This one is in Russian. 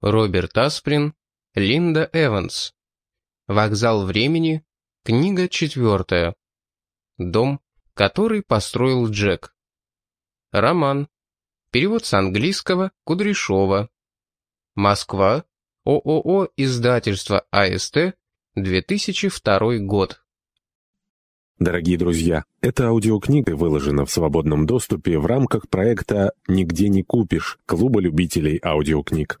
Роберт Асприн, Линда Эванс. Вокзал времени, книга четвертая. Дом, который построил Джек. Роман. Перевод с английского Кудряшова. Москва. ООО «Издательство АСТ», 2002 год. Дорогие друзья, эта аудиокнига выложена в свободном доступе в рамках проекта «Нигде не купишь» Клуба любителей аудиокниг.